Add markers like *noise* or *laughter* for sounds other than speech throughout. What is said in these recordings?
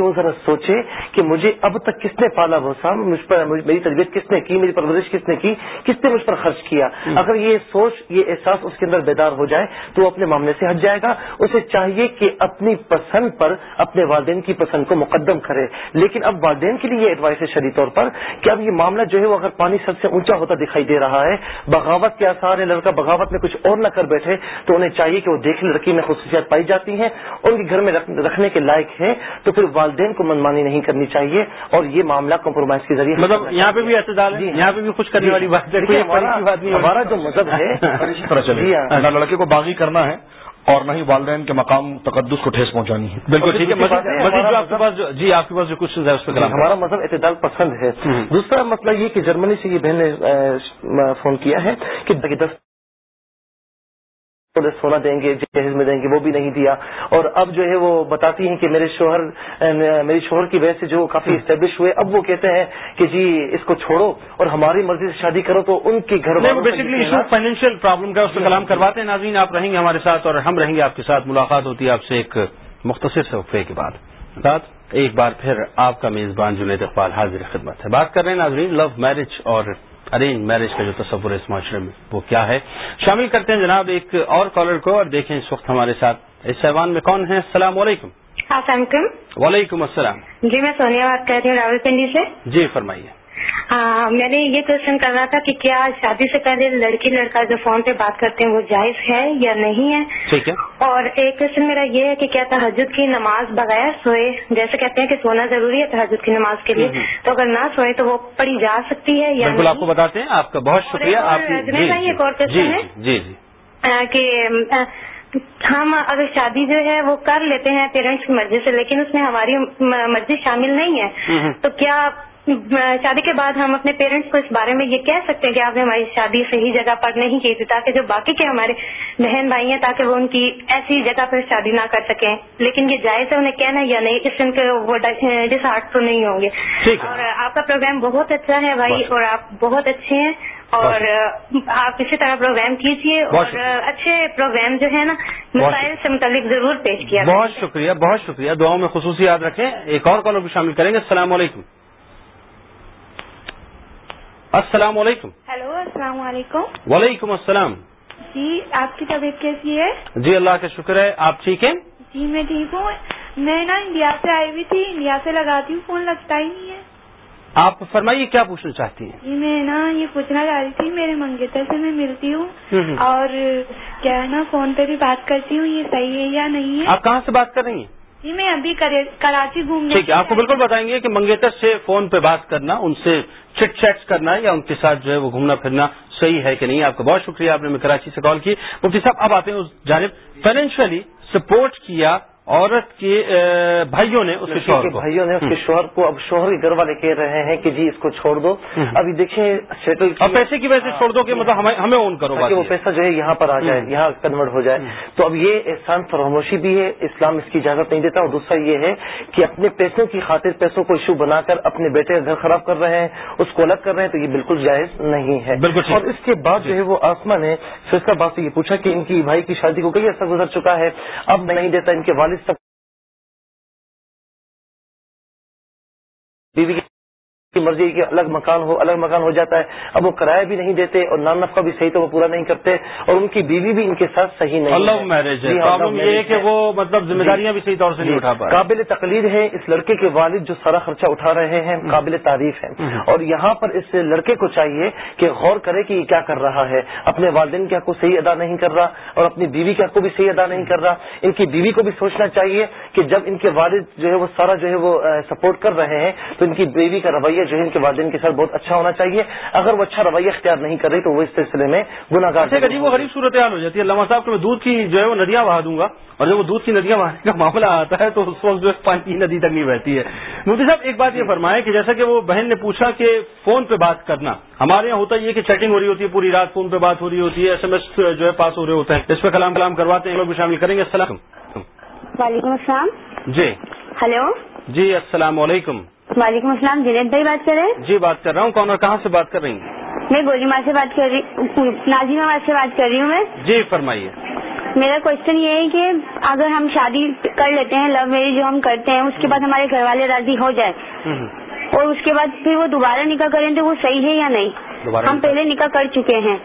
وہ ذرا سوچے کہ مجھے اب تک کس نے پالا بھوسا مجھ پر میری تربیت کس نے کی؟ میری پرورش کس نے کی؟ کس نے مجھ پر خرچ کیا؟ اگر یہ سوچ یہ احساس اس کے اندر بیدار ہو جائے تو وہ اپنے معاملے سے ہٹ جائے گا۔ اسے چاہیے کہ اپنی پسند پر اپنے والدین کی پسند کو مقدم کرے۔ لیکن اب والدین کے لیے یہ ایڈوائس ہے شدید طور پر کہ اب یہ معاملہ جو ہے وہ اگر پانی سب سے اونچا ہوتا دکھائی دے رہا ہے بغاوت کے آسار ہے لڑکا بغاوت میں کچھ اور نہ کر بیٹھے تو انہیں چاہیے کہ وہ دیکھ لڑکی میں خصوصیات پائی جاتی ہیں۔ ان کے گھر میں رکھنے کے لائق ہے تو پھر والدین کو منمانی نہیں کرنی چاہیے اور یہ معاملہ کمپرومائز کے ذریعے مطلب یہاں پہ بھی اعتدال ہے یہاں پہ بھی خوش کرنے والی بات ہے ہمارا جو مذہب ہے *laughs* نہ لڑکے کو باغی کرنا ہے اور نہ ہی والدین کے مقام تقدس کو ٹھیس پہنچانی ہے۔ بالکل ٹھیک ہے مزید جو آپ کے پاس جی آپ کے پاس جو کچھ ہے اس پہ ہمارا مذہب اعتدال پسند ہے۔ دوسرا مسئلہ یہ کہ جرمنی سے یہ بہن نے فون کیا ہے کہ دس سونا دیں گے جہیز میں دیں گے وہ بھی نہیں دیا۔ اور اب جو ہے وہ بتاتی ہیں کہ میرے شوہر میری شوہر کی وجہ سے جو کافی اسٹیبلش ہوئے اب وہ کہتے ہیں کہ جی اس کو چھوڑو اور ہماری مرضی سے شادی کرو تو ان کے گھر بیسکلی ایشو فائنینشیل پرابلم کا اس کا کلام کرواتے ہیں ناظرین آپ رہیں گے ہمارے ساتھ اور ہم رہیں گے آپ کے ساتھ۔ ملاقات ہوتی ہے آپ سے ایک مختصر وقفے کے بعد۔ ساتھ ایک بار پھر آپ کا میزبان جنید اقبال حاضر خدمت ہے۔ بات کر رہے ہیں ناظرین لو میرج اور ارینج میرج کا جو تصور ہے اس معاشرے میں وہ کیا ہے؟ شامل کرتے ہیں جناب ایک اور کالر کو اور دیکھیں اس وقت ہمارے ساتھ اس سیوان میں کون ہے السلام علیکم۔ السلام علیکم۔ وعلیکم السلام۔ جی میں سونیا بات کر رہی ہوں راول پنڈی سے۔ جی فرمائیے۔ میں نے یہ کوشچن کر رہا تھا کہ کیا شادی سے پہلے لڑکی لڑکا جو فون پہ بات کرتے ہیں وہ جائز ہے یا نہیں ہے؟ ٹھیک ہے۔ اور ایک کوشچن میرا یہ ہے کہ کیا تحجد کی نماز بغیر سوئے جیسے کہتے ہیں کہ سونا ضروری ہے تحجد کی نماز کے لیے تو اگر نہ سوئے تو وہ پڑھی جا سکتی ہے یا بالکل آپ کو بتاتے ہیں آپ کا بہت شکریہ آپ جی، ایک اور کوشچن جی، ہے۔ جی جی۔ کہ ہم اگر شادی جو ہے وہ کر لیتے ہیں پیرنٹس کی مرضی سے لیکن اس میں ہماری مرضی شامل نہیں ہے۔ تو کیا شادی کے بعد ہم اپنے پیرنٹس کو اس بارے میں یہ کہہ سکتے ہیں کہ آپ نے ہماری شادی صحیح جگہ پر نہیں کی تھی تاکہ جو باقی کے ہمارے بہن بھائی ہیں تاکہ وہ ان کی ایسی جگہ پر شادی نہ کر سکیں۔ لیکن یہ جائز ہے انہیں کہنا یا نہیں اس ان کے وہ ڈس آرٹ تو نہیں ہوں گے۔ اور آپ کا پروگرام بہت اچھا ہے بھائی اور آپ بہت اچھے ہیں۔ اور آپ اسی طرح پروگرام کیجیے اور اچھے پروگرام جو ہے نا مسائل سے متعلق ضرور پیش کیا۔ بہت شکریہ بہت شکریہ۔ دعاؤں میں خصوصی یاد رکھیں۔ ایک اور کالر بھی شامل کریں گے۔ السلام علیکم۔ السلام علیکم۔ ہیلو السلام علیکم۔ وعلیکم السلام۔ جی آپ کی طبیعت کیسی ہے؟ جی اللہ کا شکر ہے۔ آپ ٹھیک ہیں؟ جی میں ٹھیک ہوں۔ میں نا انڈیا سے آئی ہوئی تھی۔ انڈیا سے لگاتی ہوں فون لگتا ہی نہیں ہے۔ آپ فرمائیے کیا پوچھنا چاہتی ہیں؟ جی میں نا یہ پوچھنا چاہ رہی تھی۔ میرے منگیتر سے میں ملتی ہوں۔ اور کیا ہے نا فون پہ بھی بات کرتی ہوں۔ یہ صحیح ہے یا نہیں ہے؟ آپ کہاں سے بات کر رہی ہیں؟ جی میں ابھی کراچی گھومنے ٹھیک ہے آپ کو بالکل بتائیں گے کہ منگیتر سے فون پہ بات کرنا ان سے چٹ چیٹس کرنا یا ان کے ساتھ جو ہے وہ گھومنا پھرنا صحیح ہے کہ نہیں آپ کا بہت شکریہ آپ نے کراچی سے کال کی۔ مفتی صاحب اب آتے ہیں اس جانب فائنینشلی سپورٹ کیا عورت کے بھائیوں نے اس کے شوہر کو۔ بھائیوں نے اس کے شوہر کو اب شوہر کے گھر والے کہہ رہے ہیں کہ جی اس کو چھوڑ دو۔ ابھی دیکھیں سیٹل اور پیسے کی وجہ سے چھوڑ دو کہ مطلب ہمیں اون کرو کہ وہ پیسہ جو ہے یہاں پر آ جائے یہاں کنورٹ ہو جائے۔ تو اب یہ احسان فراموشی بھی ہے اسلام اس کی اجازت نہیں دیتا۔ اور دوسرا یہ ہے کہ اپنے پیسوں کی خاطر پیسوں کو ایشو بنا کر اپنے بیٹے کا گھر خراب کر رہے ہیں اس کو الگ کر رہے ہیں تو یہ بالکل جائز نہیں ہے۔ بالکل اور اس کے بعد جو ہے وہ آسما نے فیصلہ بات سے یہ پوچھا کہ ان کی بھائی کی شادی کو کئی عرصہ گزر چکا ہے۔ اب نہیں دیتا ان کے والد بیوی بیوی کی مرضی کہ الگ مکان ہو الگ مکان ہو جاتا ہے۔ اب وہ کرایہ بھی نہیں دیتے اور نام نفقہ بھی صحیح تو وہ پورا نہیں کرتے اور ان کی بیوی بھی ان کے ساتھ صحیح نہیں اللہ میرج ہے۔ یہ ہے کہ وہ مطلب ذمہ داریاں بھی صحیح طور سے نہیں اٹھا پائے قابل تقلید ہے۔ اس لڑکے کے والد جو سارا خرچہ اٹھا رہے ہیں قابل تعریف ہے۔ اور یہاں پر اس لڑکے کو چاہیے کہ غور کرے کہ یہ کیا کر رہا ہے۔ اپنے والدین کے حق کو صحیح ادا نہیں کر رہا اور اپنی بیوی کے حق کو بھی صحیح ادا نہیں کر رہا۔ ان کی بیوی کو بھی سوچنا چاہیے کہ جب ان کے والد جو ہے وہ سارا جو ہے وہ سپورٹ کر رہے ہیں تو ان کی بیوی کا رویہ جو ہے ان کے والدین کے ساتھ بہت اچھا ہونا چاہیے۔ اگر وہ اچھا رویہ اختیار نہیں کر رہی تو وہ اس سلسلے میں گناہ گار وہ غریب صورتحال ہو جاتی ہے۔ علامہ صاحب کو میں دودھ کی جو ہے وہ ندیاں بہا دوں گا اور جب وہ دودھ کی ندیاں بہانے کا معاملہ آتا ہے تو اس وقت جو ہے پانی کی ندی تک نہیں بہتی ہے۔ مودی صاحب ایک بات یہ فرمائے کہ جیسا کہ وہ بہن نے پوچھا کہ فون پہ بات کرنا ہمارے یہاں ہوتا یہ کہ چیٹنگ ہو رہی ہوتی ہے پوری رات فون پہ بات ہو رہی ہوتی ہے ایس ایم ایس جو ہے پاس ہو رہے ہوتے ہیں۔ اس پہ کلام کلام کرواتے ہیں لوگ بھی شامل کریں گے۔ السلام وعلیکم السلام۔ جی۔ ہلو۔ جی السلام علیکم۔ وعلیکم السلام جنید بھائی بات کر رہے ہیں؟ جی بات کر رہا ہوں کون اور کہاں سے بات کر رہی ہیں؟ میں گولی ماں سے بات کر رہی ہوں نازیما سے بات کر رہی ہوں میں۔ جی فرمائیے۔ میرا کوشچن یہ ہے کہ اگر ہم شادی کر لیتے ہیں لو میرج جو ہم کرتے ہیں اس کے بعد ہمارے گھر والے راضی ہو جائے۔ اور اس کے بعد پھر وہ دوبارہ نکاح کریں تو وہ صحیح ہے یا نہیں؟ ہم پہلے نکاح کر چکے ہیں۔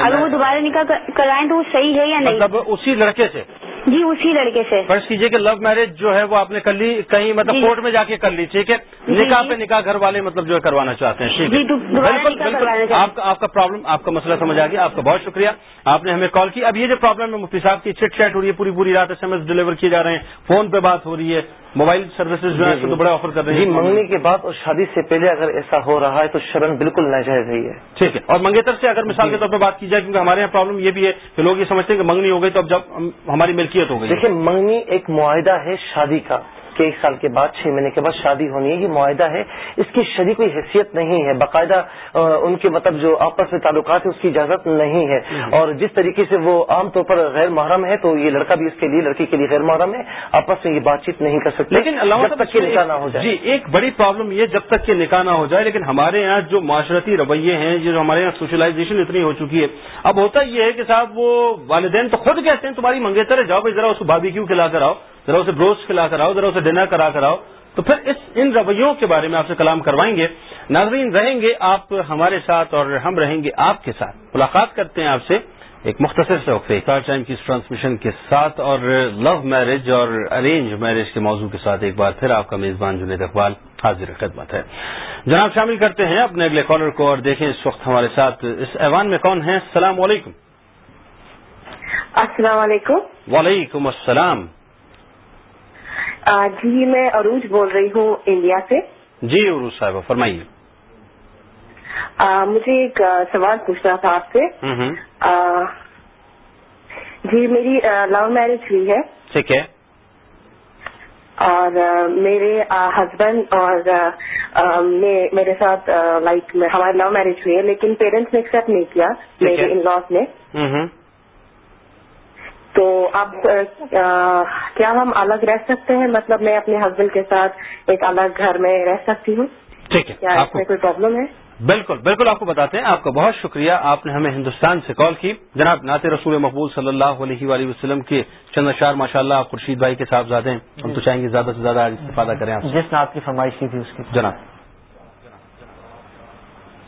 اگر وہ دوبارہ نکاح کرائیں تو وہ صحیح ہے یا نہیں؟ مطلب اسی لڑکے سے۔ جی اسی لڑکے سے۔ فرض کیجیے کہ لو میرج جو ہے وہ آپ نے کر لی کہیں مطلب جی۔ کورٹ میں جا کے کر لی ٹھیک ہے؟ جی، نکاح جی۔ پہ نکاح گھر والے مطلب جو ہے کروانا چاہتے ہیں جی، بالکل بالکل۔ آپ کا آپ کا پرابلم آپ کا مسئلہ سمجھ آ گیا۔ آپ کا بہت شکریہ۔ آپ نے ہمیں کال کی۔ اب یہ جو پرابلم ہے مفتی صاحب کی چٹ چیٹ ہو رہی ہے پوری پوری رات ایس ایم ایس ڈلیور کیے جا رہے ہیں۔ فون پہ بات ہو رہی ہے۔ موبائل سروسز جو ہے تو بڑے آفر کر رہے جی ہیں منگنی کے بعد اور شادی سے پہلے اگر ایسا ہو رہا ہے تو شرن بالکل ناجائز ہے ٹھیک ہے۔ اور منگیتر سے اگر مثال کے طور پہ بات کی جائے کیونکہ ہمارے یہاں پرابلم یہ بھی ہے کہ لوگ یہ سمجھتے ہیں کہ منگنی ہو گئی تو اب جب ہم- ہماری ملکیت ہو گئی دیکھیں منگنی ایک معاہدہ ہے شادی کا۔ کہ ایک سال کے بعد چھ مہینے کے بعد شادی ہونی ہے یہ معاہدہ ہے۔ اس کی شری کوئی حیثیت نہیں ہے۔ باقاعدہ ان کے مطلب جو آپس میں تعلقات ہیں اس کی اجازت نہیں ہے۔ اور جس طریقے سے وہ عام طور پر غیر محرم ہے تو یہ لڑکا بھی اس کے لیے لڑکی کے لیے غیر محرم ہے۔ آپس میں یہ بات چیت نہیں کر سکتے۔ لیکن اللہ جب تک کہ نکاح نہ ہو جائے۔ جی ایک بڑی پرابلم یہ جب تک کہ نکاح نہ ہو جائے لیکن ہمارے یہاں جو معاشرتی رویے ہیں جو ہمارے یہاں سوشلائزیشن اتنی ہو چکی ہے۔ اب ہوتا یہ ہے کہ صاحب وہ والدین تو خود کہتے ہیں تمہاری منگیتر ہے جاؤ بھائی ذرا اس کو بابی کیوں کھلا کر آؤ۔ ذرا اسے بروسٹ کھلا کر آؤ ذرا اسے ڈنر کرا کر آؤ۔ تو پھر اس ان رویوں کے بارے میں آپ سے کلام کروائیں گے۔ ناظرین رہیں گے آپ ہمارے ساتھ اور ہم رہیں گے آپ کے ساتھ۔ ملاقات کرتے ہیں آپ سے ایک مختصر سے وقفے۔ اسٹار ٹائم کی اس ٹرانسمیشن کے ساتھ اور لو میرج اور ارینج میرج کے موضوع کے ساتھ ایک بار پھر آپ کا میزبان جنید اقبال حاضر خدمت ہے۔ جناب شامل کرتے ہیں اپنے اگلے کالر کو اور دیکھیں اس وقت ہمارے ساتھ اس ایوان میں کون ہیں؟ السلام علیکم۔ السلام علیکم۔ وعلیکم السلام۔ جی میں عروج بول رہی ہوں انڈیا سے۔ جی عروج صاحبہ فرمائیے۔ مجھے ایک سوال پوچھنا تھا آپ سے۔ جی میری لو میرج ہوئی ہے۔ ٹھیک ہے۔ اور میرے ہسبینڈ اور میرے ساتھ لائک ہماری لو میرج ہوئی ہے لیکن پیرنٹس نے ایکسپٹ نہیں کیا میرے۔ ان لاس نے تو اب کیا ہم الگ رہ سکتے ہیں؟ مطلب میں اپنے ہسبینڈ کے ساتھ ایک الگ گھر میں رہ سکتی ہوں؟ ٹھیک ہے کیا آپ اس کو میں کوئی پرابلم ہے؟ بالکل بالکل آپ کو بتاتے ہیں آپ کا بہت شکریہ آپ نے ہمیں ہندوستان سے کال کی۔ جناب نعت رسول مقبول صلی اللہ علیہ وآلہ وسلم کے چند اشار ماشاء اللہ آپ خورشید بھائی کے صاحبزادے ہیں۔ ہم تو چاہیں گے زیادہ سے زیادہ آج استفادہ کریں آپ جس نے آپ کی فرمائش کی تھی اس کی۔ جناب۔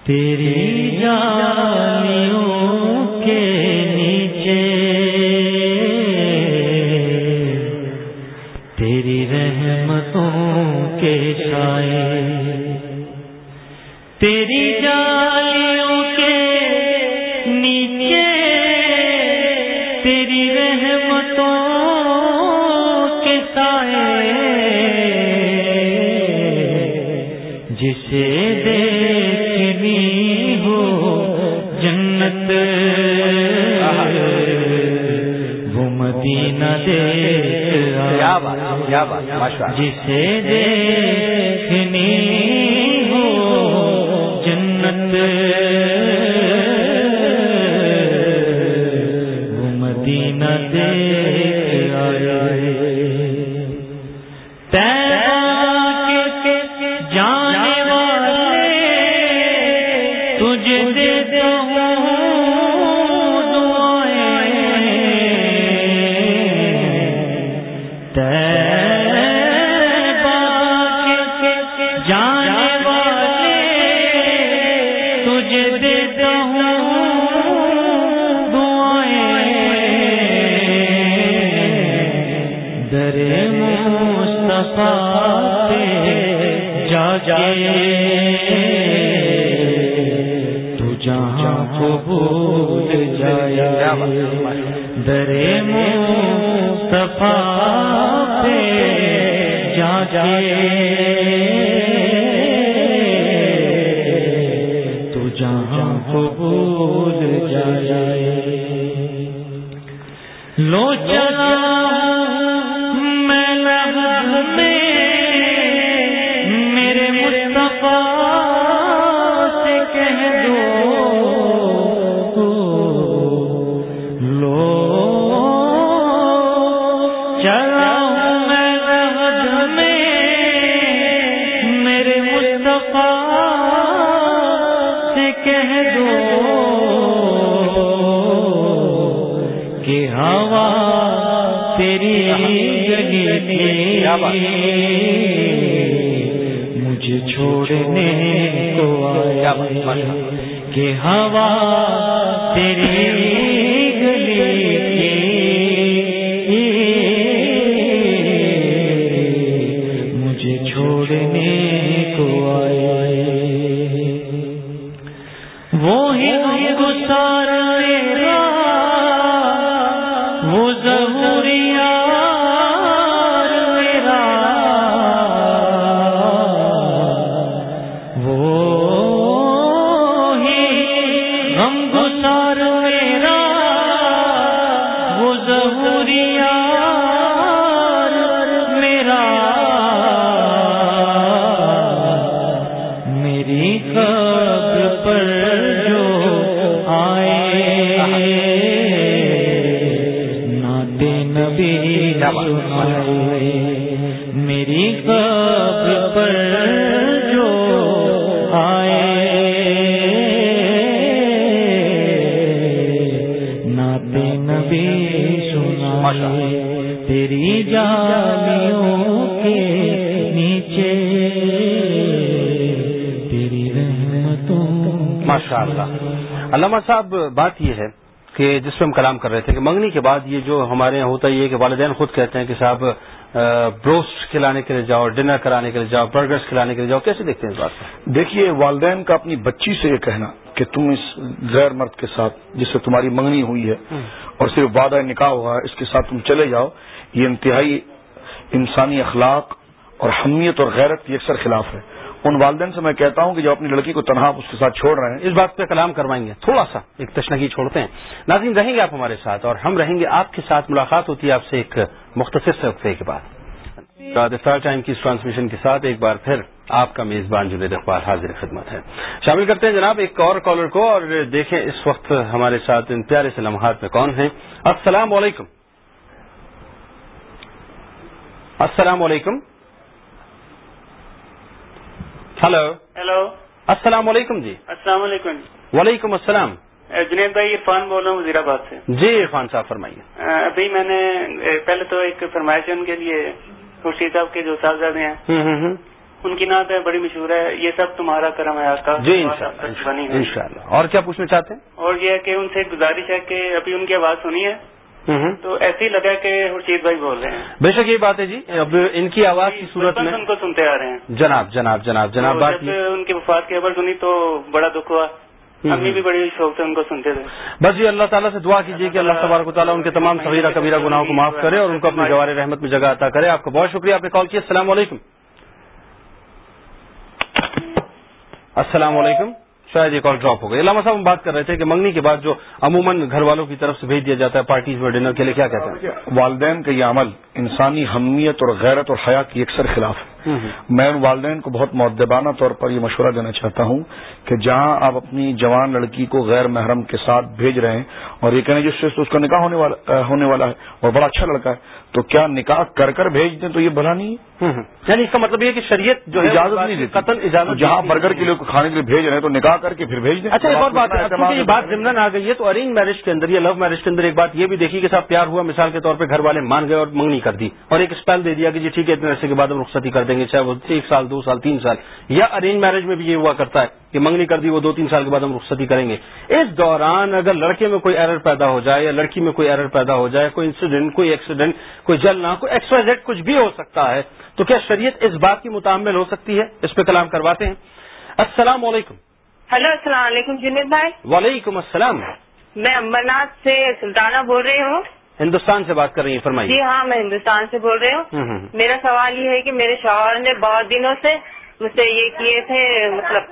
تیری جانیوں کے نیچے کیا بات کیا بات جسے دیکھنی ہو جنت مدینہ دیکھ۔ درے در مصطفیٰ پہ جا جائے تو جہاں کو بھول جائے۔ لو چلا تیری گلی مجھے چھوڑنے کو آیا کہ ہوا تیری گلی صاحب بات یہ ہے کہ جس پہ ہم کلام کر رہے تھے کہ منگنی کے بعد یہ جو ہمارے یہاں ہوتا ہی ہے کہ والدین خود کہتے ہیں کہ صاحب بروسٹ کھلانے کے لیے جاؤ ڈنر کرانے کے لیے جاؤ برگرس کھلانے کے لیے جاؤ کیسے دیکھتے ہیں اس بات کو؟ دیکھیے والدین کا اپنی بچی سے یہ کہنا کہ تم اس غیر مرد کے ساتھ جس سے تمہاری منگنی ہوئی ہے اور صرف وعدہ نکاح ہوا ہے اس کے ساتھ تم چلے جاؤ یہ انتہائی انسانی اخلاق اور حمیت اور غیرت کی اکثر خلاف ہے۔ ان والدین سے میں کہتا ہوں کہ جب اپنی لڑکی کو تنہا اس کے ساتھ چھوڑ رہے ہیں۔ اس بات پہ کلام کروائیں گے۔ تھوڑا سا ایک تشنگی چھوڑتے ہیں۔ ناظرین، رہیں گے آپ ہمارے ساتھ اور ہم رہیں گے آپ کے ساتھ۔ ملاقات ہوتی ہے آپ سے ایک مختصر سے وقفے کے بعد۔ افطار ٹائم کی اس ٹرانسمیشن کے ساتھ ایک بار پھر آپ کا میزبان جنید اقبال حاضر خدمت ہے۔ شامل کرتے ہیں جناب ایک اور کالر کو اور دیکھیں اس وقت ہمارے ساتھ ان پیارے سے لمحات میں کون ہیں۔ السلام علیکم۔ السلام علیکم۔ ہلو ہیلو السلام علیکم جی السلام علیکم وعلیکم السلام جنید بھائی عرفان بول رہا ہوں وزیر آباد سے جی عرفان صاحب فرمائیے۔ ابھی میں نے پہلے تو ایک فرمائش ان کے لیے خورشید صاحب کے جو صاحبزادے ہیں۔ ان کی نعت ہے بڑی مشہور ہے۔ یہ سب تمہارا کرم ہے آقا. جی انشاءاللہ اور کیا پوچھنا چاہتے ہیں؟ اور یہ ہے کہ ان سے گزارش ہے کہ ابھی ان کی آواز سنی ہے۔ تو ایسے ہی لگا کہ خورشید بھائی بول رہے ہیں۔ بے شک یہ بات ہے جی۔ اب ان کی آواز کی صورت میں ان کو سنتے آ رہے ہیں۔ جناب جناب جناب جناب بات ان کی وفات کی خبر سنی تو بڑا دکھ ہوا۔ امی بھی بڑی شوق سے ان کو سنتے تھے۔ بس یہ اللہ تعالیٰ سے دعا کیجیے کہ اللہ تبارک و تعالیٰ ان کے تمام صغیرہ کبیرہ گناہوں کو معاف کرے اور ان کو اپنی جوار رحمت میں جگہ عطا کرے۔ آپ کا بہت شکریہ۔ آپ نے کال کیا السلام علیکم۔ السلام علیکم۔ شاید یہ کال ڈراپ ہو گئی۔ علامہ صاحب ہم بات کر رہے تھے کہ منگنی کے بعد جو عموماً گھر والوں کی طرف سے بھیج دیا جاتا ہے پارٹیز میں ڈنر کے لیے کیا کہتے ہیں؟ والدین کا یہ عمل انسانی حمیت اور غیرت اور حیا کی اکثر خلاف ہے۔ میں ان والدین کو بہت معدبانہ طور پر یہ مشورہ دینا چاہتا ہوں کہ جہاں آپ اپنی جوان لڑکی کو غیر محرم کے ساتھ بھیج رہے ہیں اور یہ کہنے جس سے اس کا نکاح ہونے والا ہونے والا ہے اور بڑا اچھا لڑکا ہے تو کیا نکاح کر کر بھیج دیں تو یہ بھلا نہیں ہے؟ یعنی اس کا مطلب یہ کہ شریعت جو ہے اجازت نہیں دیتی۔ قتل اجازت جہاں۔ برگر کے لیے کھانے کے لیے بھیج رہے ہیں تو نکاح کر کے پھر بھیج دیں۔ اچھا ایک اور بات ہے۔ یہ بات ضمن آ گئی ہے تو ارینج میرج کے اندر یا لو میرج کے اندر ایک بات یہ بھی دیکھی کہ صاحب پیار ہوا مثال کے طور پہ گھر والے مان گئے اور منگنی کر دی۔ اور ایک اسپیل دے دیا کہ جی ٹھیک ہے اتنے عرصے کے بعد ہم رخصتی کر دیں گے چاہے وہ ایک سال دو سال تین سال۔ یا ارینج میرج میں بھی یہ ہوا کرتا ہے کہ منگنی کر دی وہ دو تین سال کے بعد ہم رخصتی کریں گے۔ اس دوران اگر لڑکے میں کوئی ایرر پیدا ہو جائے یا لڑکی میں کوئی ایرر پیدا ہو جائے کوئی انسیڈنٹ کوئی ایکسیڈنٹ کوئی جلنا کوئی ایکسپائر کچھ بھی ہو سکتا ہے۔ تو کیا شریعت اس بات کی متعمل ہو سکتی ہے؟ اس پہ کلام کرواتے ہیں۔ السلام علیکم۔ ہلو السلام علیکم جنید بھائی۔ وعلیکم السلام۔ میں امبرناتھ سے سلطانہ بول رہی ہوں۔ ہندوستان سے بات کر رہی ہیں جی فرمائیے ہاں میں ہندوستان سے بول رہی ہوں۔ میرا سوال یہ ہے کہ میرے شوہر نے بہت دنوں سے مجھ سے یہ کیے تھے مطلب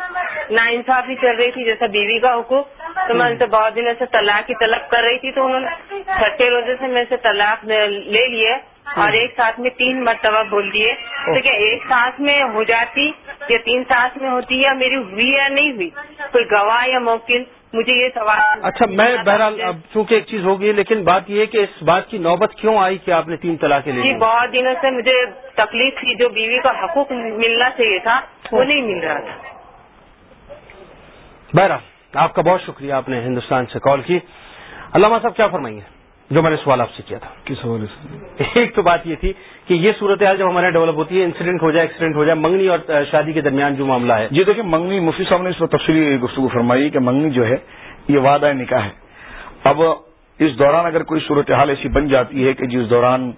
نا انصافی چل رہی تھی جیسا بیوی کا حقوق تو میں ان سے بہت دنوں سے طلاق کی طلب کر رہی تھی، تو انہوں نے چھٹے روزے سے میرے سے طلاق لے لیے اور ایک ساتھ میں تین مرتبہ بول دیے۔ تو کیا ایک سانس میں ہو جاتی یا تین سانس میں ہوتی یا میری ہوئی یا نہیں ہوئی، کوئی گواہ یا موکل؟ مجھے یہ سوال اچھا میں بہرحال اب چونکہ ایک چیز ہوگی لیکن بات یہ ہے کہ اس بات کی نوبت کیوں آئی کہ آپ نے تین طلاقیں لے جی لی؟ بہت دنوں سے مجھے تکلیف تھی جو بیوی کا حقوق ملنا چاہیے تھا وہ نہیں مل رہا تھا۔ بہرحال آپ کا بہت شکریہ آپ نے ہندوستان سے کال کی۔ علامہ صاحب کیا فرمائیں گے جو میں نے سوال آپ سے کیا تھا۔ کس حوالے سے؟ ایک تو بات یہ تھی کہ یہ صورتحال جب ہمارے ڈیولپ ہوتی ہے انسیڈنٹ ہو جائے ایکسیڈنٹ ہو جائے منگنی اور شادی کے درمیان جو معاملہ ہے۔ جی دیکھیں منگنی مفتی صاحب نے اس پر تفصیلی گفتگو فرمائی کہ منگنی جو ہے یہ وعدہ نکاح ہے۔ اب اس دوران اگر کوئی صورتحال ایسی بن جاتی ہے کہ جس دوران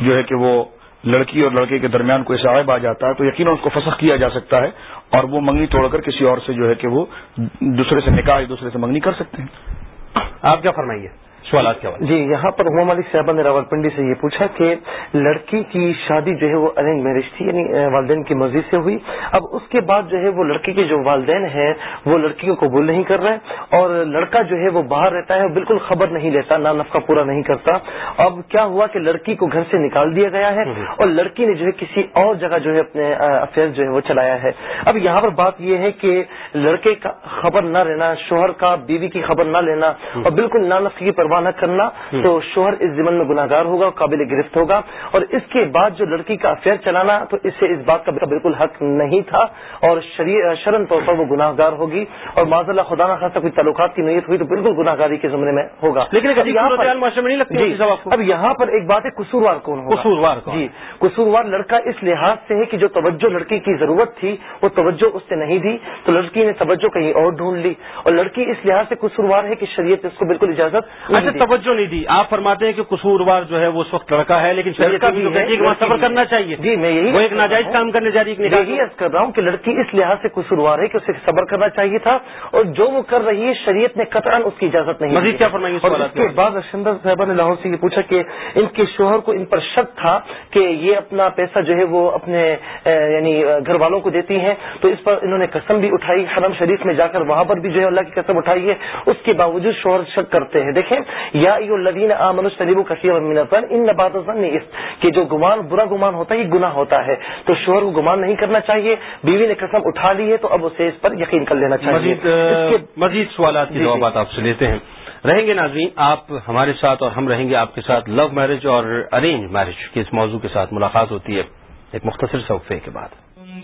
جو ہے کہ وہ لڑکی اور لڑکے کے درمیان کوئی صاحب آ جاتا ہے تو یقیناً اس کو فسخ کیا جا سکتا ہے اور وہ منگنی توڑ کر کسی اور سے جو ہے کہ وہ دوسرے سے نکاح دوسرے سے منگنی کر سکتے ہیں۔ آپ کیا فرمائیے؟ سوالات کیا جی یہاں پر عمر مالک صاحبہ نے راول پنڈی سے یہ پوچھا کہ لڑکی کی شادی جو ہے وہ ارینج میرج تھی یعنی والدین کی مرضی سے ہوئی۔ اب اس کے بعد جو ہے وہ لڑکی کے جو والدین ہیں وہ لڑکی کو قبول نہیں کر رہے اور لڑکا جو ہے وہ باہر رہتا ہے بالکل خبر نہیں لیتا نہ نفقہ پورا نہیں کرتا۔ اب کیا ہوا کہ لڑکی کو گھر سے نکال دیا گیا ہے اور لڑکی نے جو ہے کسی اور جگہ جو ہے اپنے افیئر جو ہے وہ چلایا ہے۔ اب یہاں پر بات یہ ہے کہ لڑکے کا خبر نہ لینا شوہر کا بیوی کی خبر نہ لینا اور بالکل نہ نفقی پرواہ نہ کرنا تو شوہر اس ضمن میں گناہ گار ہوگا قابل گرفت ہوگا۔ اور اس کے بعد جو لڑکی کا افیئر چلانا تو اس سے اس بات کا بالکل حق نہیں تھا۔ اور شرن طور پر وہ گناہ گار ہوگی۔ اور معذ اللہ خدا نہ خاصا کوئی تعلقات کی نیت ہوئی تو بالکل گناہ گاری کے زمرے میں ہوگا۔ لیکن جی۔ اب یہاں پر ایک بات ہے قصوروار کون ہوگا؟ قصوروار جی۔ قصوروار لڑکا اس لحاظ سے ہے کہ جو توجہ لڑکی کی ضرورت تھی وہ توجہ اس سے نہیں دی۔ تو لڑکی نے توجہ کہیں اور ڈھونڈ لی۔ اور لڑکی اس لحاظ سے قصوروار ہے کہ شریعت اس کو بالکل اجازت اچھا توجہ نہیں دی۔ آپ فرماتے ہیں کہ قصوروار جو ہے وہ اس وقت لڑکا ہے لیکن سفر کرنا چاہیے۔ جی میں یہی وہ ایک ناجائز کام کرنے جا رہی یہی عرض کر رہا ہوں کہ لڑکی اس لحاظ سے قصوروار ہے کہ اسے صبر کرنا چاہیے تھا اور جو وہ کر رہی ہے شریعت نے قطر اس کی اجازت نہیں مزید کیا فرمائیں اور اس کے بعد ارشندر صاحبہ نے لاہور سے یہ پوچھا کہ ان کے شوہر کو ان پر شک تھا کہ یہ اپنا پیسہ جو ہے وہ اپنے یعنی گھر والوں کو دیتی ہیں تو اس پر انہوں نے قسم بھی اٹھائی حرم شریف میں جا کر وہاں پر بھی جو ہے اللہ کی قسم اٹھائی ہے۔ اس کے باوجود شوہر شک کرتے ہیں۔ دیکھیں یا الدین منش شریب کثیر منفر ان نبات کہ جو گمان برا گمان ہوتا ہے یہ گناہ ہوتا ہے۔ تو شوہر کو گمان نہیں کرنا چاہیے بیوی نے قسم اٹھا لی ہے تو اب اسے اس پر یقین کر لینا چاہیے۔ مزید سوالات کی جوابات آپ سے لیتے ہیں۔ رہیں گے ناظرین آپ ہمارے ساتھ اور ہم رہیں گے آپ کے ساتھ لو میرج اور ارینج میرج کے اس موضوع کے ساتھ ملاقات ہوتی ہے ایک مختصر صوفے کے بعد۔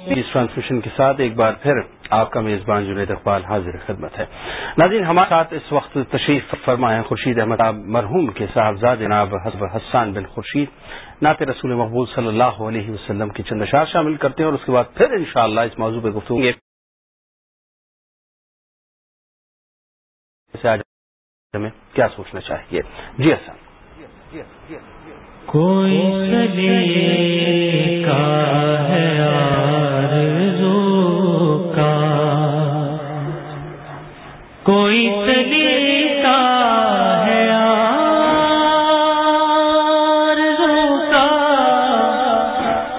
اس ٹرانسمیشن کے ساتھ ایک بار پھر آپ کا میزبان جنید اقبال حاضر خدمت ہے۔ ناظرین، ہمارے ساتھ اس وقت تشریف فرمائے خورشید احمد مرحوم کے صاحبزاد جناب حسان بن خورشید، نعت رسول محبول صلی اللہ علیہ وسلم کی چند اشار شامل کرتے ہیں اور اس کے بعد پھر انشاءاللہ اس موضوع پہ گفتگو ہمیں کیا سوچنا چاہیے؟ جی حسن۔ کوئی کا ہے کوئی طریقہ ہے آرزو کا،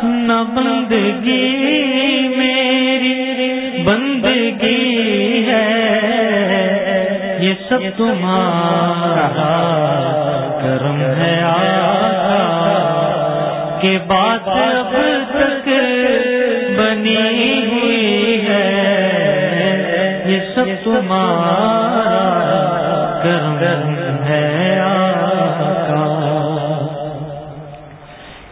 نہ بندگی میری بندگی ہے۔ یہ سب تمہارا کرم ہے آقا۔ کہ بات اب تک بنی یہ سب تمہارا کرم ہے آقا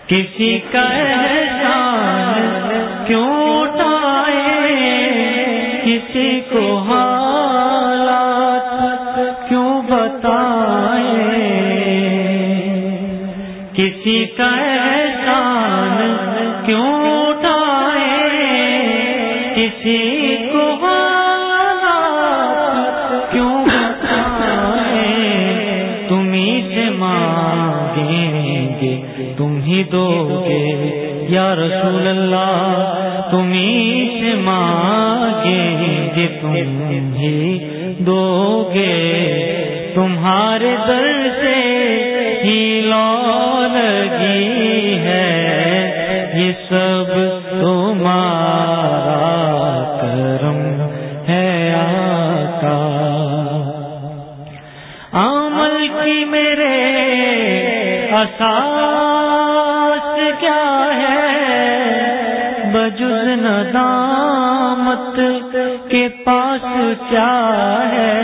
کسی کا احسان کیوں اٹھائے؟ کسی کو حالات کیوں بتائے؟ کسی کا احسان کیوں اٹھائے؟ کسی کو ہی دو گے یا رسول اللہ تمہیں سے مانگیں گے، تم ہی دو گے تمہارے در سے ہی لو لگی ہے، یہ سب تمہارا کرم ہے آقا۔ عمل کی میرے اساس کیا ہے؟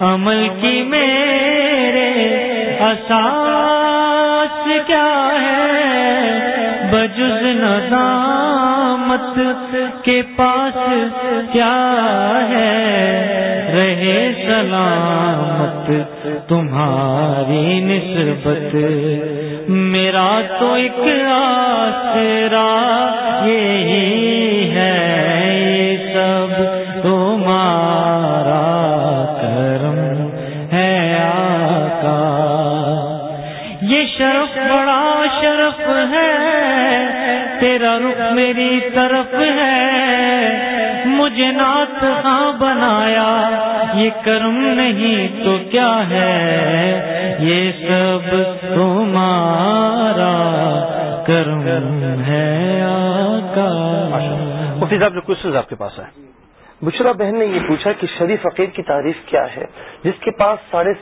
عمل کی میرے اساس کیا ہے؟ بجز ندامت کے پاس کیا ہے؟ رہے سلامت تمہاری نسبت۔ میرا تو ایک آسرا، یہی تیرا رخ میری طرف ہے۔ مجھے نات ہاں بنایا۔ یہ کرم نہیں تو کیا ہے؟ یہ سب تمہارا کرم ہے آقا۔ مفتی صاحب، جو کوشچنز آپ کے پاس ہیں بشرا بہن نے یہ پوچھا کہ شریف فقیر کی تعریف کیا ہے؟ جس کے پاس ساڑھے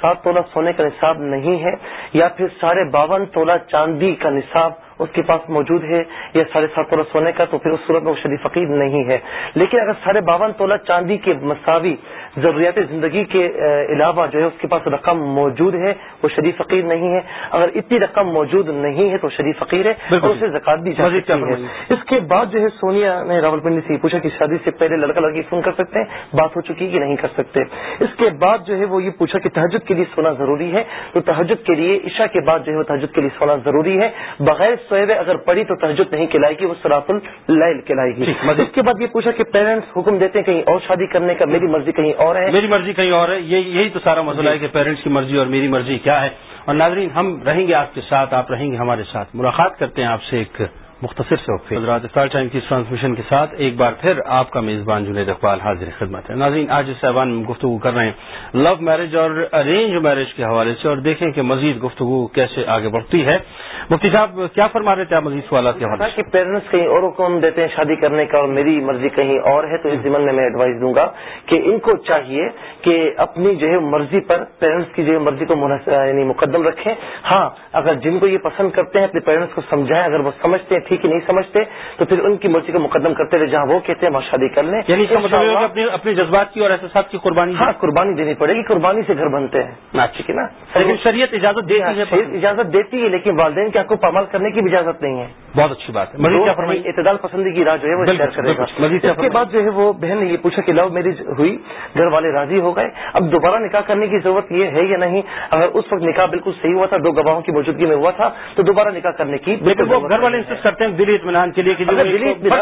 سات تولہ سونے کا نصاب نہیں ہے یا پھر ساڑھے باون تولہ چاندی کا نصاب اس کے پاس موجود ہے یا ساڑھے سات تولہ سونے کا، تو پھر اس صورت میں وہ شریف فقیر نہیں ہے۔ لیکن اگر ساڑھے باون تولہ چاندی کے مساوی ضروریات زندگی کے علاوہ جو ہے اس کے پاس رقم موجود ہے وہ شریف فقیر نہیں ہے۔ اگر اتنی رقم موجود نہیں ہے تو شریف فقیر ہے اور اسے زکات بھی جا سکتی ہے۔ اس کے بعد جو ہے سونیا نے راول پنڈی سے پوچھا کہ شادی سے پہلے لڑکا لڑکی فون کر سکتے ہیں؟ بات ہو چکی کہ نہیں کر سکتے۔ اس کے بعد جو ہے وہ یہ پوچھا کہ تحجد کے لیے سونا ضروری ہے؟ تو تحجد کے لیے عشاء کے بعد جو ہے وہ تحجد کے لیے سونا ضروری ہے۔ بغیر سوئے اگر پڑھی تو تحجد نہیں کھلائے گی وہ سراف اللیل کھلائے گی۔ اس کے بعد یہ پوچھا کہ پیرنٹس حکم دیتے ہیں کہیں اور شادی کرنے کا میری مرضی کہیں اور ہے. میری مرضی کہیں اور ہے. یہی تو سارا مسئلہ ہے کہ پیرنٹس کی مرضی اور میری مرضی کیا ہے. اور ناظرین ہم رہیں گے آپ کے ساتھ آپ رہیں گے ہمارے ساتھ. ملاقات کرتے ہیں آپ سے ایک مختصر سے وقفے حضرات اسٹار ٹائم کی ٹرانسمیشن کے ساتھ ایک بار پھر آپ کا میزبان جنید اقبال حاضر خدمت ہے۔ ناظرین آج اس صاحبان میں گفتگو کر رہے ہیں لو میرج اور ارینج میرج کے حوالے سے اور دیکھیں کہ مزید گفتگو کیسے آگے بڑھتی ہے۔ مفتی صاحب کیا فرما رہے تھے آپ مزید سوالات کے حوالے سے؟ پیرنٹس کہیں اور حکم دیتے ہیں شادی کرنے کا اور میری مرضی کہیں اور ہے تو اس زمن میں میں ایڈوائز دوں گا کہ ان کو چاہیے کہ اپنی جو ہے مرضی پر پیرنٹس کی جو ہے مرضی کو یعنی مقدم رکھیں۔ ہاں اگر جن کو یہ پسند کرتے ہیں اپنے پیرنٹس کو سمجھائیں اگر وہ سمجھتے ہیں ٹھیک ہی نہیں سمجھتے تو پھر ان کی مرضی کو مقدم کرتے ہوئے جہاں وہ کہتے ہیں وہاں شادی کر لیں۔ یعنی مطلب اپنے جذبات کی اور احساسات کی قربانی ہاں قربانی دینی پڑے گی قربانی سے گھر بنتے ہیں۔ ٹھیک ہے نا؟ لیکن شریعت اجازت دیتی ہے اجازت دیتی ہے لیکن والدین کے حق کو پامال کرنے کی بھی اجازت نہیں ہے۔ بہت اچھی بات ہے۔ اعتدال پسندی کی راہ جو ہے وہ شیئر کرے گا۔ اس کے بعد جو ہے وہ بہن نے یہ پوچھا کہ لو میرج ہوئی گھر والے راضی ہو گئے۔ اب دوبارہ نکاح کرنے کی ضرورت یہ ہے یا نہیں؟ اگر اس وقت نکاح بالکل صحیح ہوا تھا دو گواہوں کی موجودگی میں ہوا تھا تو دوبارہ نکاح کرنے کی وہ گھر والے کرتے ہیں دلی اطمینان کے لیے کہ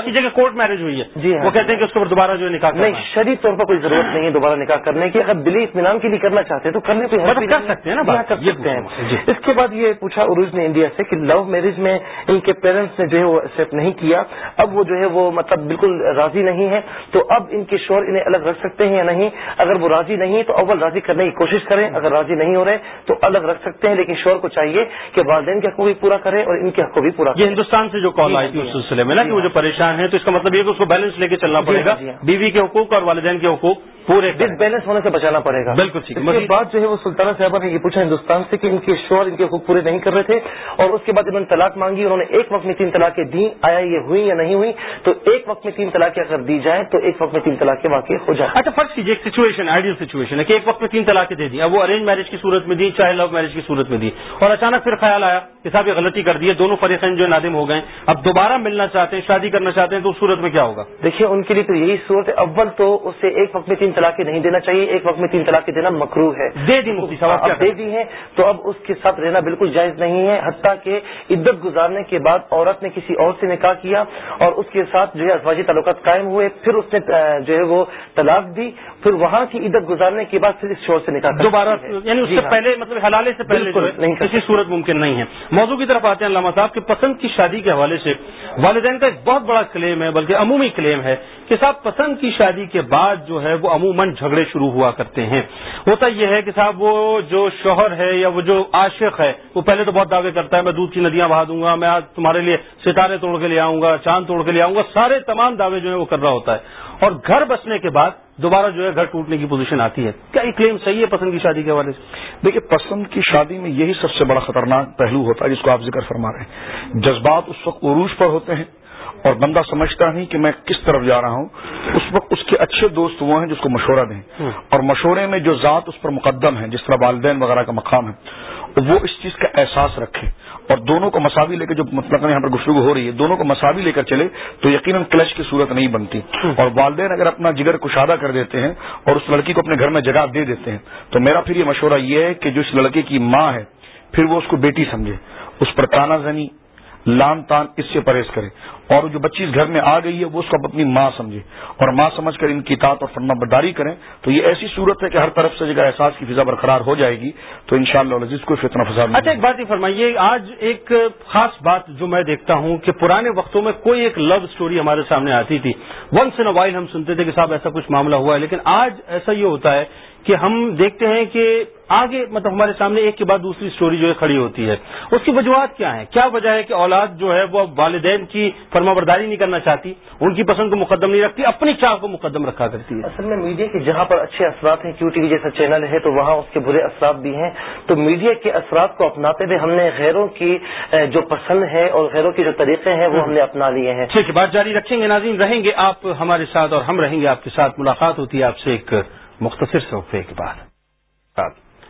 کی جگہ کورٹ میرج ہوئی ہے۔ جی وہ کہتے ہیں کہ اس کو دوبارہ جو ہے نکاح نہیں شریف طور پر کوئی ضرورت نہیں ہے دوبارہ نکاح کرنے کی۔ اگر دلی اطمینان کے لیے کرنا چاہتے ہیں تو کرنے کو مطلب کر سکتے ہیں نا کر سکتے ہیں۔ اس کے بعد یہ پوچھا عروج نے انڈیا سے کہ لو میرج میں ان کے پیرنٹس نے جو ہے وہ ایکسپٹ نہیں کیا۔ اب وہ جو ہے وہ مطلب بالکل راضی نہیں ہے۔ تو اب ان کے شور انہیں الگ رکھ سکتے ہیں یا نہیں؟ اگر وہ راضی نہیں تو اول راضی کرنے کی کوشش کریں۔ اگر راضی نہیں ہو رہے تو الگ رکھ سکتے ہیں۔ لیکن شور کو چاہیے کہ والدین کے حق کو بھی پورا کرے اور ان کے حق کو بھی پورا یہ ہندوستان سے جو کال آئی تھی اس سلسلے میں نا کہ وہ جو پریشان ہے تو اس کا مطلب یہ کہ اس کو بیلنس لے کے چلنا پڑے گا۔ بیوی کے حقوق اور والدین کے حقوق پورے ڈس بیلنس ہونے سے بچانا پڑے گا۔ بالکل ٹھیک کے بعد جو ہے وہ سلطانہ صاحبہ نے یہ پوچھا ہندوستان سے کہ ان کے شور ان کے حقوق پورے نہیں کر رہے تھے اور اس کے بعد انہوں نے طلاق مانگی انہوں نے ایک وقت میں تین طلاقیں دی آیا یہ ہوئی یا نہیں ہوئی تو ایک وقت میں تین طلاقیں اگر دی جائیں تو ایک وقت میں تین طلاقیں واقع ہو جائیں۔ اچھا فرض کیجیے ایک سچویشن آئیڈیل سچویشن ہے کہ ایک وقت میں تین طلاقیں دے دی اب وہ ارینج میرج کی صورت میں دی چاہے لو میرج کی صورت میں دی اور اچانک پھر خیال آیا کہ صاحب یہ غلطی کر دی ہے دونوں فریقین جو نادم ہو گئے اب دوبارہ ملنا چاہتے ہیں شادی کرنا چاہتے ہیں تو اس صورت میں کیا ہوگا؟ دیکھیے ان کے لیے تو یہی صورت ہے اول تو اسے ایک وقت میں تین طلاقیں نہیں دینا چاہیے ایک وقت میں تین طلاقیں دینا مکرو ہے۔ دے دی مفتی صاحب دے دی ہے تو اب اس کے ساتھ رہنا بالکل جائز نہیں ہے۔ حتیٰ کہ عدت گزارنے کے بعد عورت نے کسی اور سے نکاح کیا اور اس کے ساتھ جو ہے ازواجی تعلقات قائم ہوئے پھر اس نے جو ہے وہ طلاق دی پھر وہاں کی عدت گزارنے کے بعد پھر اس شور سے نکاح دوبارہ یعنی اس سے پہلے مطلب حلالے سے پہلے نہیں کسی صورت ممکن نہیں ہے۔ موضوع کی طرف آتے ہیں علامہ صاحب کے پسند کی شادی کے حوالے سے۔ والدین کا ایک بہت بڑا کلیم ہے بلکہ عمومی کلیم ہے کہ صاحب پسند کی شادی کے بعد جو ہے وہ عموماً جھگڑے شروع ہوا کرتے ہیں۔ ہوتا یہ ہے کہ صاحب وہ جو شوہر ہے یا وہ جو عاشق ہے وہ پہلے تو بہت دعوے کرتا ہے میں دودھ کی ندیاں بہا دوں گا میں آج تمہارے لیے ستارے توڑ کے لے آؤں گا چاند توڑ کے لے آؤں گا سارے تمام دعوے جو ہے وہ کر رہا ہوتا ہے۔ اور گھر بسنے کے بعد دوبارہ جو ہے گھر ٹوٹنے کی پوزیشن آتی ہے۔ کیا یہ کلیم صحیح ہے پسند کی شادی کے حوالے سے؟ دیکھیے پسند کی شادی میں یہی سب سے بڑا خطرناک پہلو ہوتا ہے جس کو آپ ذکر فرما رہے ہیں۔ جذبات اس وقت عروج پر ہوتے ہیں اور بندہ سمجھتا نہیں کہ میں کس طرف جا رہا ہوں۔ اس وقت اس کے اچھے دوست وہ ہیں جس کو مشورہ دیں۔ اور مشورے میں جو ذات اس پر مقدم ہے جس طرح والدین وغیرہ کا مقام ہے۔ وہ اس چیز کا احساس رکھے اور دونوں کو مساوی لے کے جو مطلب یہاں پر گفتگو ہو رہی ہے، دونوں کو مساوی لے کر چلے، تو یقیناً کلش کی صورت نہیں بنتی۔ اور والدین اگر اپنا جگر کشادہ کر دیتے ہیں اور اس لڑکی کو اپنے گھر میں جگہ دے دیتے ہیں، تو میرا پھر یہ مشورہ یہ ہے کہ جو اس لڑکے کی ماں ہے، پھر وہ اس کو بیٹی سمجھے۔ اس پر تانا زنی لان تان اس سے پرہیز کرے اور جو بچی اس گھر میں آ گئی ہے وہ اس کو اپنی ماں سمجھے اور ماں سمجھ کر ان کی اطاعت اور فرما برداری کریں تو یہ ایسی صورت ہے کہ ہر طرف سے جگہ احساس کی فضا برقرار ہو جائے گی تو ان شاء اللہ کو فتنا فساد اچھا ایک بات یہ فرمائیے آج ایک خاص بات جو میں دیکھتا ہوں کہ پرانے وقتوں میں کوئی ایک لو اسٹوری ہمارے سامنے آتی تھی۔ ونس ان وائل ہم سنتے تھے کہ صاحب ایسا کچھ معاملہ ہوا ہے، لیکن آج ایسا یہ ہوتا ہے کہ ہم دیکھتے ہیں کہ آگے مطلب ہمارے سامنے ایک کے بعد دوسری سٹوری جو ہے کھڑی ہوتی ہے۔ اس کی وجوہات کیا ہیں؟ کیا وجہ ہے کہ اولاد جو ہے وہ والدین کی فرما برداری نہیں کرنا چاہتی؟ ان کی پسند کو مقدم نہیں رکھتی اپنی چاہ کو مقدم رکھا کرتی ہے۔ اصل میں میڈیا کے جہاں پر اچھے اثرات ہیں کیو ٹی وی جیسا چینل ہے تو وہاں اس کے برے اثرات بھی ہیں۔ تو میڈیا کے اثرات کو اپناتے ہوئے ہم نے غیروں کی جو پسند ہے اور غیروں کے جو طریقے ہیں وہ ہم نے اپنا لیے ہیں۔ ٹھیک ہے بات جاری رکھیں گے ناظرین رہیں گے آپ ہمارے ساتھ اور ہم رہیں گے آپ کے ساتھ ملاقات ہوتی ہے آپ سے ایک مختصر سے وقفے کے بعد۔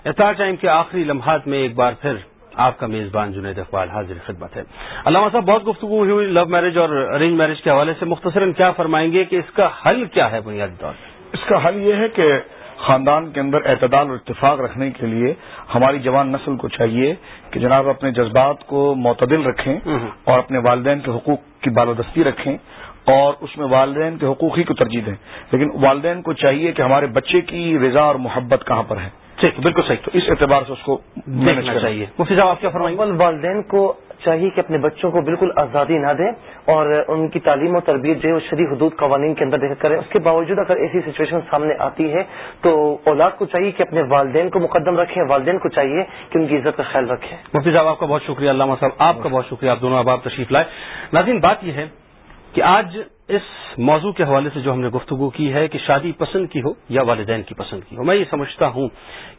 اطلاع ٹائم کے آخری لمحات میں ایک بار پھر آپ کا میزبان جنید اقبال حاضر خدمت ہے۔ علامہ صاحب بہت گفتگو ہوئی لو میرج اور ارینج میرج کے حوالے سے۔ مختصراً کیا فرمائیں گے کہ اس کا حل کیا ہے بنیادی طور پر؟ اس کا حل یہ ہے کہ خاندان کے اندر اعتدال اور اتفاق رکھنے کے لیے ہماری جوان نسل کو چاہیے کہ جناب اپنے جذبات کو معتدل رکھیں اور اپنے والدین کے حقوق کی بالودستی رکھیں۔ اور اس میں والدین کے حقوق ہی کو ترجیح دیں۔ لیکن والدین کو چاہیے کہ ہمارے بچے کی رضا اور محبت کہاں پر ہے؟ ٹھیک بالکل صحیح۔ تو اس اعتبار سے اس کو دیکھنا چاہیے۔ مفتی صاحب آپ کیا فرمائیں گے؟ والدین کو چاہیے کہ اپنے بچوں کو بالکل آزادی نہ دیں اور ان کی تعلیم و تربیت جو ہے وہ شریح حدود قوانین کے اندر دیکھ کریں۔ اس کے باوجود اگر ایسی سچویشن سامنے آتی ہے تو اولاد کو چاہیے کہ اپنے والدین کو مقدم رکھیں والدین کو چاہیے کہ ان کی عزت کا خیال رکھیں۔ مفتی صاحب آپ کا بہت شکریہ علامہ صاحب آپ کا بہت شکریہ آپ دونوں اب تشریف لائے۔ ناظرین بات یہ ہے کہ آج اس موضوع کے حوالے سے جو ہم نے گفتگو کی ہے کہ شادی پسند کی ہو یا والدین کی پسند کی ہو، میں یہ سمجھتا ہوں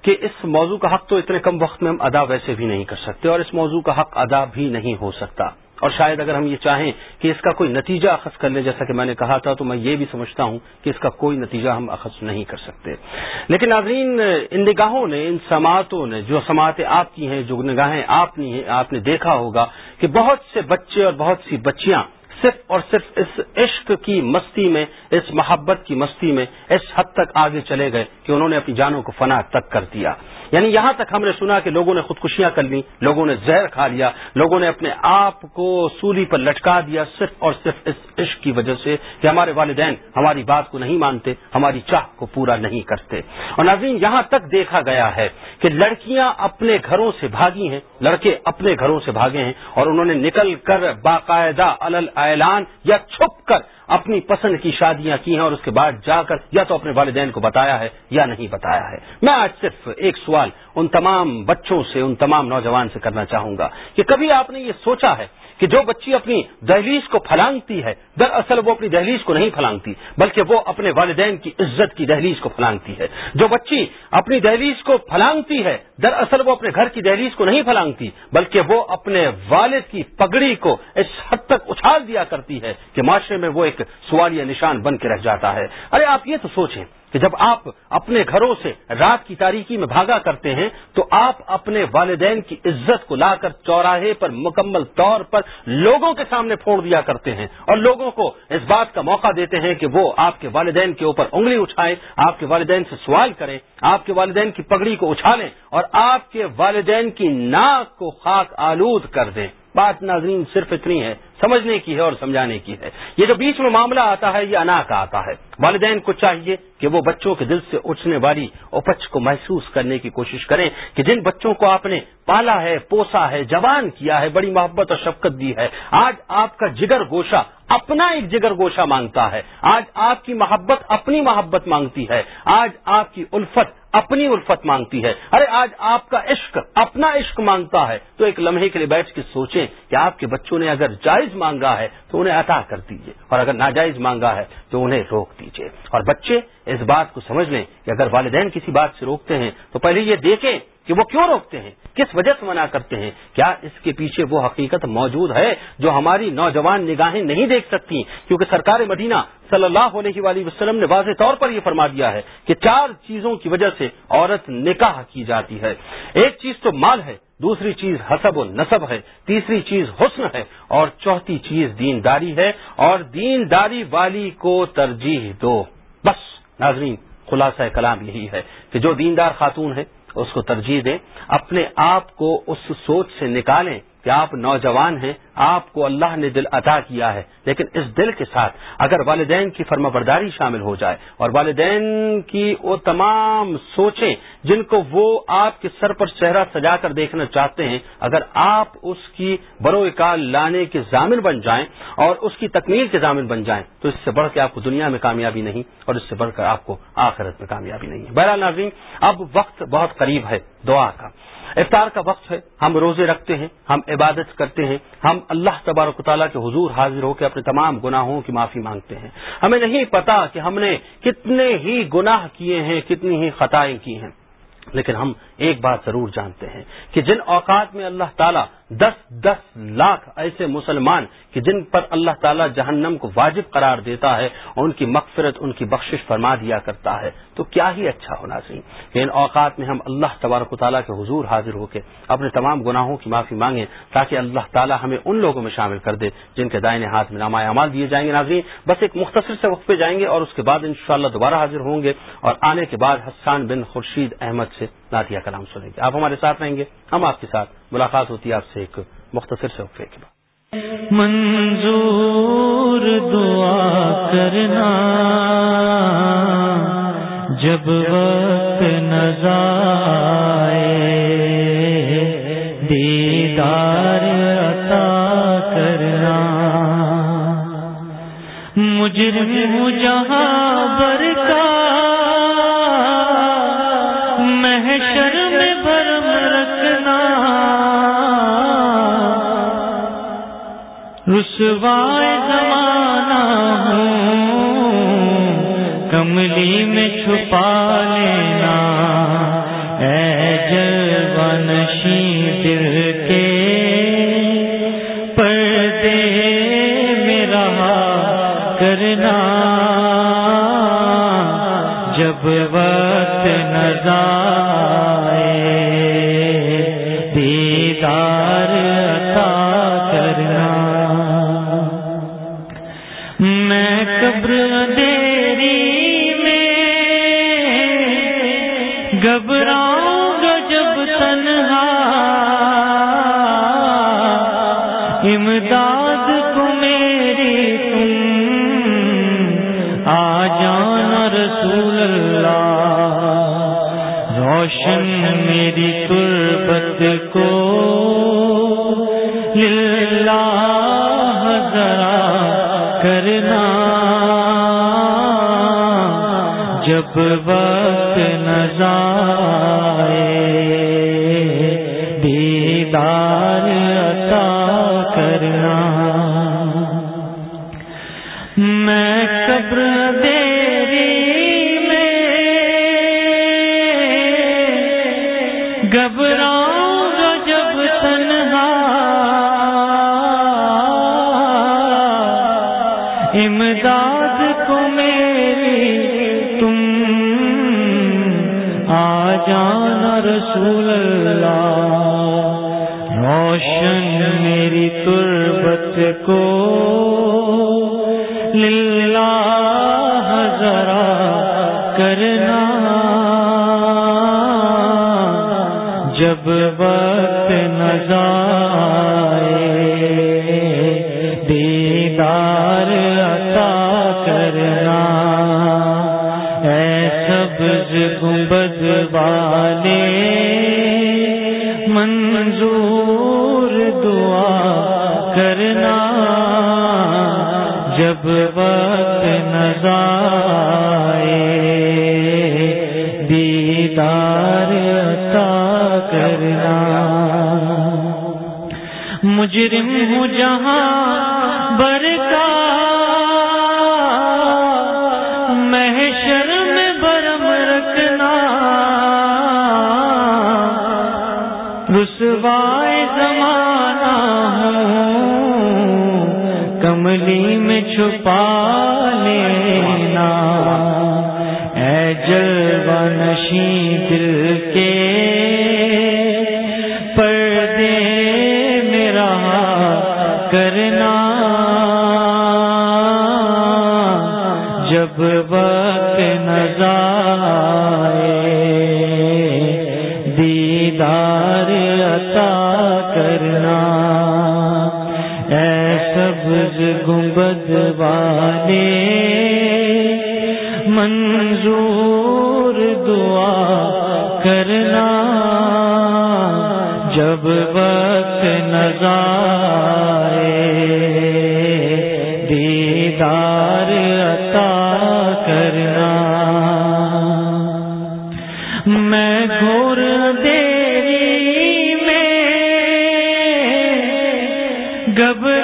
کہ اس موضوع کا حق تو اتنے کم وقت میں ہم ادا ویسے بھی نہیں کر سکتے اور اس موضوع کا حق ادا بھی نہیں ہو سکتا۔ اور شاید اگر ہم یہ چاہیں کہ اس کا کوئی نتیجہ اخذ کر لیں جیسا کہ میں نے کہا تھا، تو میں یہ بھی سمجھتا ہوں کہ اس کا کوئی نتیجہ ہم اخذ نہیں کر سکتے۔ لیکن ناظرین، ان نگاہوں نے، ان سماعتوں نے، جو سماعتیں آپ کی ہیں، جو نگاہیں آپ آپ نے دیکھا ہوگا کہ بہت سے بچے اور بہت سی بچیاں صرف اور صرف اس عشق کی مستی میں، اس محبت کی مستی میں اس حد تک آگے چلے گئے کہ انہوں نے اپنی جانوں کو فنا تک کر دیا۔ یعنی یہاں تک ہم نے سنا کہ لوگوں نے خودکشیاں کر لی لوگوں نے زہر کھا لیا، لوگوں نے اپنے آپ کو سولی پر لٹکا دیا صرف اور صرف اس عشق کی وجہ سے کہ ہمارے والدین ہماری بات کو نہیں مانتے، ہماری چاہ کو پورا نہیں کرتے۔ اور ناظرین، یہاں تک دیکھا گیا ہے کہ لڑکیاں اپنے گھروں سے بھاگی ہیں، لڑکے اپنے گھروں سے بھاگے ہیں اور انہوں نے نکل کر باقاعدہ الل اعلان یا چھپ کر اپنی پسند کی شادیاں کی ہیں اور اس کے بعد جا کر یا تو اپنے والدین کو بتایا ہے یا نہیں بتایا ہے۔ میں آج صرف ایک سوال ان تمام بچوں سے، ان تمام نوجوان سے کرنا چاہوں گا کہ کبھی آپ نے یہ سوچا ہے کہ جو بچی اپنی دہلیز کو پھلانگتی ہے، دراصل وہ اپنی دہلیز کو نہیں پھلانگتی، بلکہ وہ اپنے والدین کی عزت کی دہلیز کو پھلانگتی ہے۔ جو بچی اپنی دہلیز کو پھلانگتی ہے، دراصل وہ اپنے گھر کی دہلیز کو نہیں پھلانگتی، بلکہ وہ اپنے والد کی پگڑی کو اس حد تک اچھال دیا کرتی ہے کہ معاشرے میں وہ ایک سوالیہ نشان بن کے رہ جاتا ہے۔ ارے، آپ یہ تو سوچیں۔ کہ جب آپ اپنے گھروں سے رات کی تاریکی میں بھاگا کرتے ہیں، تو آپ اپنے والدین کی عزت کو لا کر چوراہے پر مکمل طور پر لوگوں کے سامنے پھوڑ دیا کرتے ہیں۔ اور لوگوں کو اس بات کا موقع دیتے ہیں کہ وہ آپ کے والدین کے اوپر انگلی اٹھائیں، آپ کے والدین سے سوال کریں، آپ کے والدین کی پگڑی کو اچھالیں اور آپ کے والدین کی ناک کو خاک آلود کر دیں۔ بات ناظرین صرف اتنی ہے۔ سمجھنے کی ہے اور سمجھانے کی ہے۔ یہ جو بیچ میں معاملہ آتا ہے، یہ انا کا آتا ہے۔ والدین کو چاہیے کہ وہ بچوں کے دل سے اٹھنے والی اپچ کو محسوس کرنے کی کوشش کریں کہ جن بچوں کو آپ نے پالا ہے، پوسا ہے، جوان کیا ہے، بڑی محبت اور شفقت دی ہے، آج آپ کا جگر گوشہ اپنا ایک جگر گوشہ مانگتا ہے۔ آج آپ کی محبت اپنی محبت مانگتی ہے۔ آج آپ کی الفت اپنی الفت مانگتی ہے۔ ارے، آج آپ کا عشق اپنا عشق مانگتا ہے۔ تو ایک لمحے کے لیے بیٹھ کے سوچیں کہ آپ کے بچوں نے اگر جائز مانگا ہے تو انہیں عطا کر دیجیے اور اگر ناجائز مانگا ہے تو انہیں روک دیجیے اور بچے، اس بات کو سمجھ لیں کہ اگر والدین کسی بات سے روکتے ہیں تو پہلے یہ دیکھیں کہ وہ کیوں روکتے ہیں، کس وجہ سے منع کرتے ہیں۔ کیا اس کے پیچھے وہ حقیقت موجود ہے جو ہماری نوجوان نگاہیں نہیں دیکھ سکتی؟ کیونکہ سرکار مدینہ صلی اللہ علیہ وآلہ وسلم نے واضح طور پر یہ فرما دیا ہے کہ چار چیزوں کی وجہ سے عورت نکاح کی جاتی ہے۔ ایک چیز تو مال ہے دوسری چیز حسب و نصب ہے، تیسری چیز حسن ہے اور چوتھی چیز دینداری ہے اور دینداری والی کو ترجیح دو۔ بس ناظرین، خلاصہ کلام یہی ہے کہ جو دیندار خاتون ہے، اس کو ترجیح دیں، اپنے آپ کو اس سوچ سے نکالیں کہ آپ نوجوان ہیں، آپ کو اللہ نے دل عطا کیا ہے، لیکن اس دل کے ساتھ اگر والدین کی فرما برداری شامل ہو جائے اور والدین کی وہ تمام سوچیں جن کو وہ آپ کے سر پر چہرہ سجا کر دیکھنا چاہتے ہیں، اگر آپ اس کی برو کال لانے کے ضامن بن جائیں اور اس کی تکمیل کے ضامن بن جائیں، تو اس سے بڑھ کے آپ کو دنیا میں کامیابی نہیں اور اس سے بڑھ کر آپ کو آخرت میں کامیابی نہیں بہرحال ناظرین، اب وقت بہت قریب ہے دعا کا۔ افطار کا وقت ہے، ہم روزے رکھتے ہیں، ہم عبادت کرتے ہیں، ہم اللہ تبارک تعالیٰ کے حضور حاضر ہو کے اپنے تمام گناہوں کی معافی مانگتے ہیں۔ ہمیں نہیں پتا کہ ہم نے کتنے ہی گناہ کیے ہیں، کتنی ہی خطائیں کی ہیں، لیکن ہم ایک بات ضرور جانتے ہیں کہ جن اوقات میں اللہ تعالیٰ دس دس لاکھ ایسے مسلمان کہ جن پر اللہ تعالیٰ جہنم کو واجب قرار دیتا ہے اور ان کی مغفرت، ان کی بخشش فرما دیا کرتا ہے۔ تو کیا ہی اچھا ہونا چاہیے کہ ان اوقات میں ہم اللہ تبارک و تعالیٰ کے حضور حاضر ہو کے اپنے تمام گناہوں کی معافی مانگیں تاکہ اللہ تعالیٰ ہمیں ان لوگوں میں شامل کر دے جن کے دائیں ہاتھ میں نامہ اعمال دیے جائیں گے ناظرین۔ بس ایک مختصر سے وقت پہ جائیں گے اور اس کے بعد انشاءاللہ دوبارہ حاظر ہوں گے اور آنے کے بعد حسان بن خورشید احمد سے ناتیہ کلام سنیں گے۔ آپ ہمارے ساتھ رہیں گے۔ ہم آپ کے ساتھ۔ ملاقات ہوتی ہے آپ سے ایک مختصر سے وقفے کے بعد۔ منظور دعا کرنا، جب وقت نظائے دیدار عطا کرنا۔ مجرم جہاں برکا رسوائے زمانہ ہوں کملی میں چھپا لینا اے جلوہ جلوانشی دل تربت کو للہ ذرا کرنا جب وقت نظائے دیدار عطا کرنا۔ میں قبر دیری میں گھبراؤں کو للہ ذرا کرنا جب وقت نظائے دیدار عطا کرنا اے سبز گنبد والے، منظور دعا کرنا جب وقت نظائے دیدار عطا کرنا۔ مجرم ہوں جہاں برکا۔ محشر میں برم رکھنا۔ رسوائے گنبد والے منظور دعا کرنا، جب وقت نظائے دیدار عطا کرنا۔ میں گور دیری میں گھبراؤں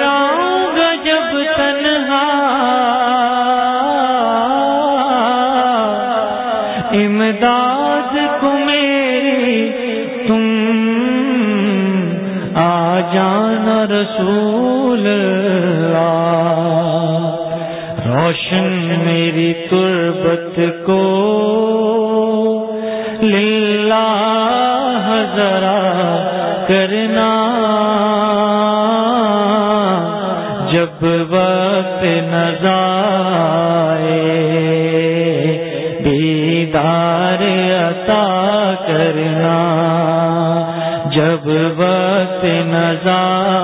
رسول اللہ۔ روشن میری تربت کو للہ ذرا کرنا۔ جب وقت نظائے دیدار عطا کرنا۔ جب وقت نظائے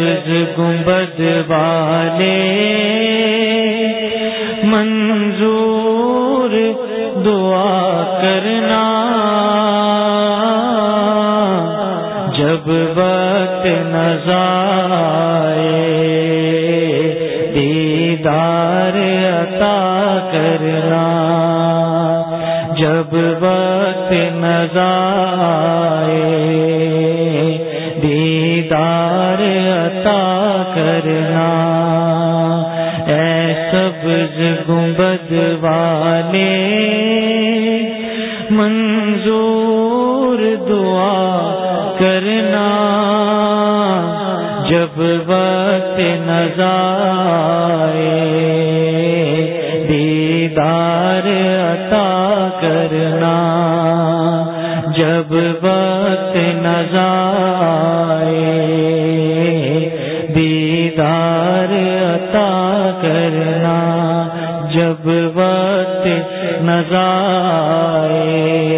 سبز گنبد والے منظور دعا کرنا جب وقت نظائے دیدار عطا کرنا جب وقت نظائے دیدار گنبد والے منظور دعا کرنا جب وقت نظائے دیدار عطا کرنا جب وقت نظائے کرنا